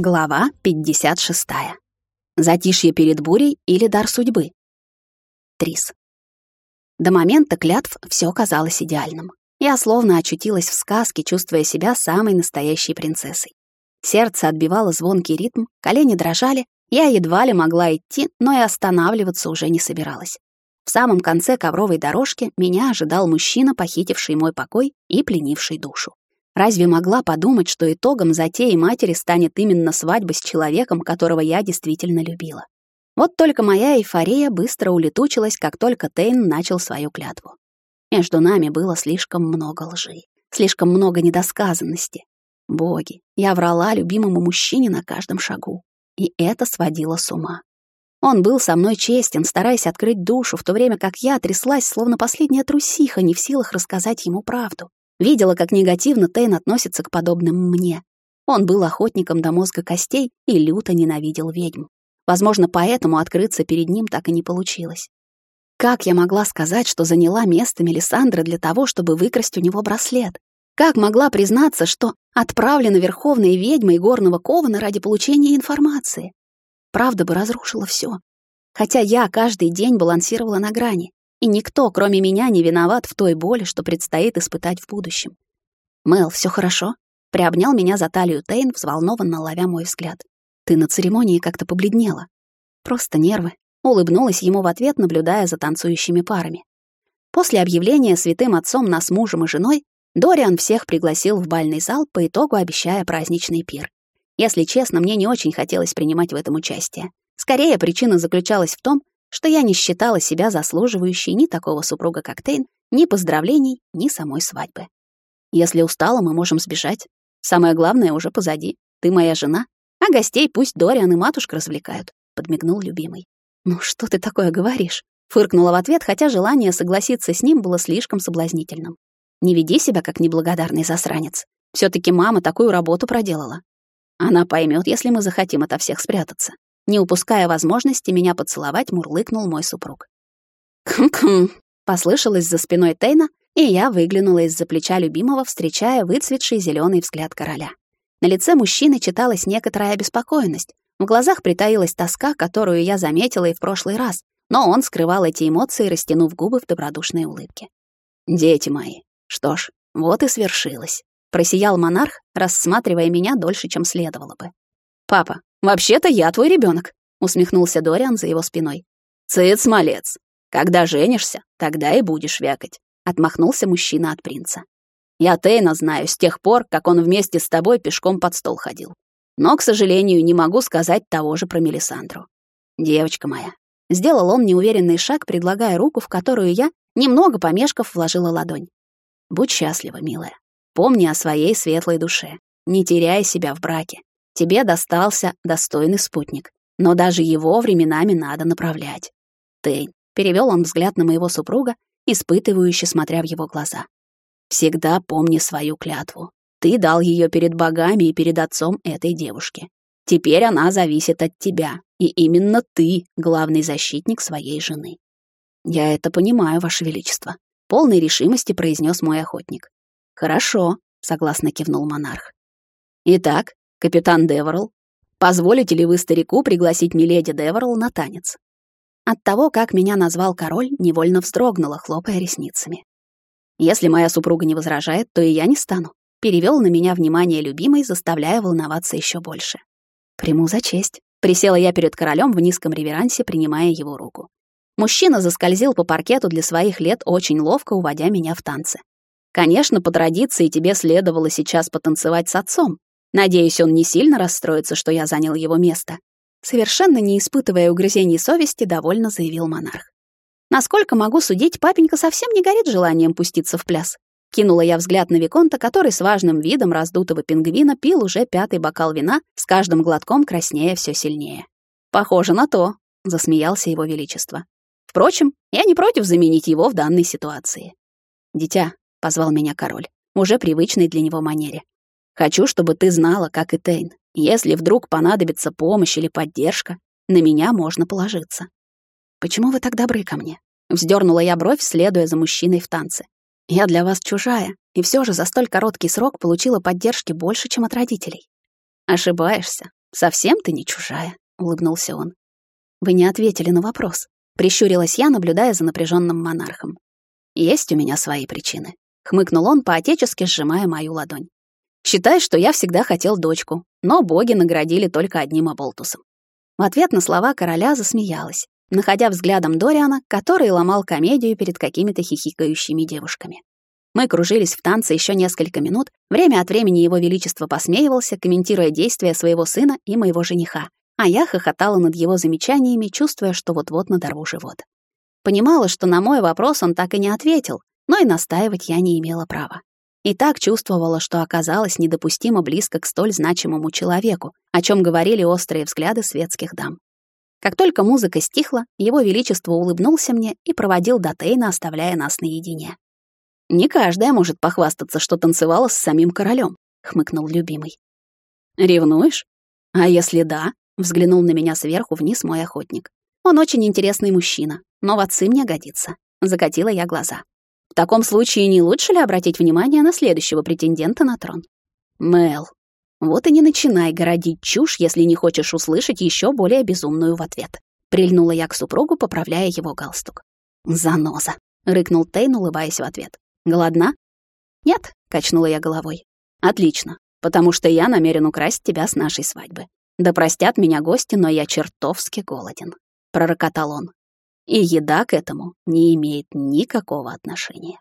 Глава 56. Затишье перед бурей или дар судьбы. Трис. До момента клятв все казалось идеальным. Я словно очутилась в сказке, чувствуя себя самой настоящей принцессой. Сердце отбивало звонкий ритм, колени дрожали, я едва ли могла идти, но и останавливаться уже не собиралась. В самом конце ковровой дорожки меня ожидал мужчина, похитивший мой покой и пленивший душу. Разве могла подумать, что итогом затеи матери станет именно свадьба с человеком, которого я действительно любила? Вот только моя эйфория быстро улетучилась, как только Тейн начал свою клятву. Между нами было слишком много лжи, слишком много недосказанности. Боги, я врала любимому мужчине на каждом шагу, и это сводило с ума. Он был со мной честен, стараясь открыть душу, в то время как я тряслась, словно последняя трусиха, не в силах рассказать ему правду. Видела, как негативно Тейн относится к подобным мне. Он был охотником до мозга костей и люто ненавидел ведьм. Возможно, поэтому открыться перед ним так и не получилось. Как я могла сказать, что заняла место Мелисандра для того, чтобы выкрасть у него браслет? Как могла признаться, что отправлена верховной ведьмой горного кована ради получения информации? Правда бы разрушила все. Хотя я каждый день балансировала на грани. И никто, кроме меня, не виноват в той боли, что предстоит испытать в будущем. «Мэл, все хорошо?» Приобнял меня за талию Тейн, взволнованно ловя мой взгляд. «Ты на церемонии как-то побледнела». «Просто нервы». Улыбнулась ему в ответ, наблюдая за танцующими парами. После объявления святым отцом нас мужем и женой, Дориан всех пригласил в бальный зал, по итогу обещая праздничный пир. Если честно, мне не очень хотелось принимать в этом участие. Скорее, причина заключалась в том, что я не считала себя заслуживающей ни такого супруга, как Тейн, ни поздравлений, ни самой свадьбы. Если устала, мы можем сбежать. Самое главное уже позади. Ты моя жена, а гостей пусть Дориан и матушка развлекают», — подмигнул любимый. «Ну что ты такое говоришь?» Фыркнула в ответ, хотя желание согласиться с ним было слишком соблазнительным. «Не веди себя как неблагодарный засранец. все таки мама такую работу проделала. Она поймет, если мы захотим ото всех спрятаться. Не упуская возможности меня поцеловать, мурлыкнул мой супруг. «Хм-хм», — послышалось за спиной Тейна, и я выглянула из-за плеча любимого, встречая выцветший зеленый взгляд короля. На лице мужчины читалась некоторая обеспокоенность, в глазах притаилась тоска, которую я заметила и в прошлый раз, но он скрывал эти эмоции, растянув губы в добродушной улыбке. «Дети мои, что ж, вот и свершилось», — просиял монарх, рассматривая меня дольше, чем следовало бы. «Папа, «Вообще-то я твой ребенок, усмехнулся Дориан за его спиной. «Цыц, малец. Когда женишься, тогда и будешь вякать», — отмахнулся мужчина от принца. «Я Тейна знаю с тех пор, как он вместе с тобой пешком под стол ходил. Но, к сожалению, не могу сказать того же про Мелисандру. Девочка моя». Сделал он неуверенный шаг, предлагая руку, в которую я, немного помешков, вложила ладонь. «Будь счастлива, милая. Помни о своей светлой душе. Не теряй себя в браке. Тебе достался достойный спутник, но даже его временами надо направлять. Тейн, перевел он взгляд на моего супруга, испытывающе смотря в его глаза. Всегда помни свою клятву. Ты дал ее перед богами и перед отцом этой девушки. Теперь она зависит от тебя, и именно ты главный защитник своей жены. Я это понимаю, ваше величество, полной решимости произнес мой охотник. Хорошо, согласно кивнул монарх. Итак, «Капитан Деверл, позволите ли вы старику пригласить миледи Деверл на танец?» От того, как меня назвал король, невольно вздрогнула, хлопая ресницами. «Если моя супруга не возражает, то и я не стану», перевел на меня внимание любимой, заставляя волноваться еще больше. «Приму за честь». Присела я перед королем в низком реверансе, принимая его руку. Мужчина заскользил по паркету для своих лет, очень ловко уводя меня в танцы. Конечно, по традиции тебе следовало сейчас потанцевать с отцом, Надеюсь, он не сильно расстроится, что я занял его место. Совершенно не испытывая угрызений совести, довольно заявил монарх. Насколько могу судить, папенька совсем не горит желанием пуститься в пляс. Кинула я взгляд на Виконта, который с важным видом раздутого пингвина пил уже пятый бокал вина, с каждым глотком краснея все сильнее. «Похоже на то», — засмеялся его величество. «Впрочем, я не против заменить его в данной ситуации». «Дитя», — позвал меня король, уже привычный для него манере. Хочу, чтобы ты знала, как и Тейн. Если вдруг понадобится помощь или поддержка, на меня можно положиться. Почему вы так добры ко мне? Вздернула я бровь, следуя за мужчиной в танце. Я для вас чужая, и все же за столь короткий срок получила поддержки больше, чем от родителей. Ошибаешься. Совсем ты не чужая, улыбнулся он. Вы не ответили на вопрос. Прищурилась я, наблюдая за напряженным монархом. Есть у меня свои причины, хмыкнул он, поотечески сжимая мою ладонь. Считай, что я всегда хотел дочку, но боги наградили только одним оболтусом. В ответ на слова короля засмеялась, находя взглядом Дориана, который ломал комедию перед какими-то хихикающими девушками. Мы кружились в танце еще несколько минут, время от времени его величество посмеивался, комментируя действия своего сына и моего жениха, а я хохотала над его замечаниями, чувствуя, что вот-вот надорву живот. Понимала, что на мой вопрос он так и не ответил, но и настаивать я не имела права. И так чувствовала, что оказалась недопустимо близко к столь значимому человеку, о чем говорили острые взгляды светских дам. Как только музыка стихла, его величество улыбнулся мне и проводил до Тейна, оставляя нас наедине. «Не каждая может похвастаться, что танцевала с самим королем», — хмыкнул любимый. «Ревнуешь? А если да?» — взглянул на меня сверху вниз мой охотник. «Он очень интересный мужчина, но в отцы мне годится». Закатила я глаза. Таком случае не лучше ли обратить внимание на следующего претендента на трон? Мэл. Вот и не начинай городить чушь, если не хочешь услышать еще более безумную в ответ. Прильнула я к супругу, поправляя его галстук. «Заноза!» — рыкнул Тейн, улыбаясь в ответ. «Голодна?» «Нет», — качнула я головой. «Отлично, потому что я намерен украсть тебя с нашей свадьбы. Да простят меня гости, но я чертовски голоден», — пророкотал он. «И еда к этому не имеет никакого отношения».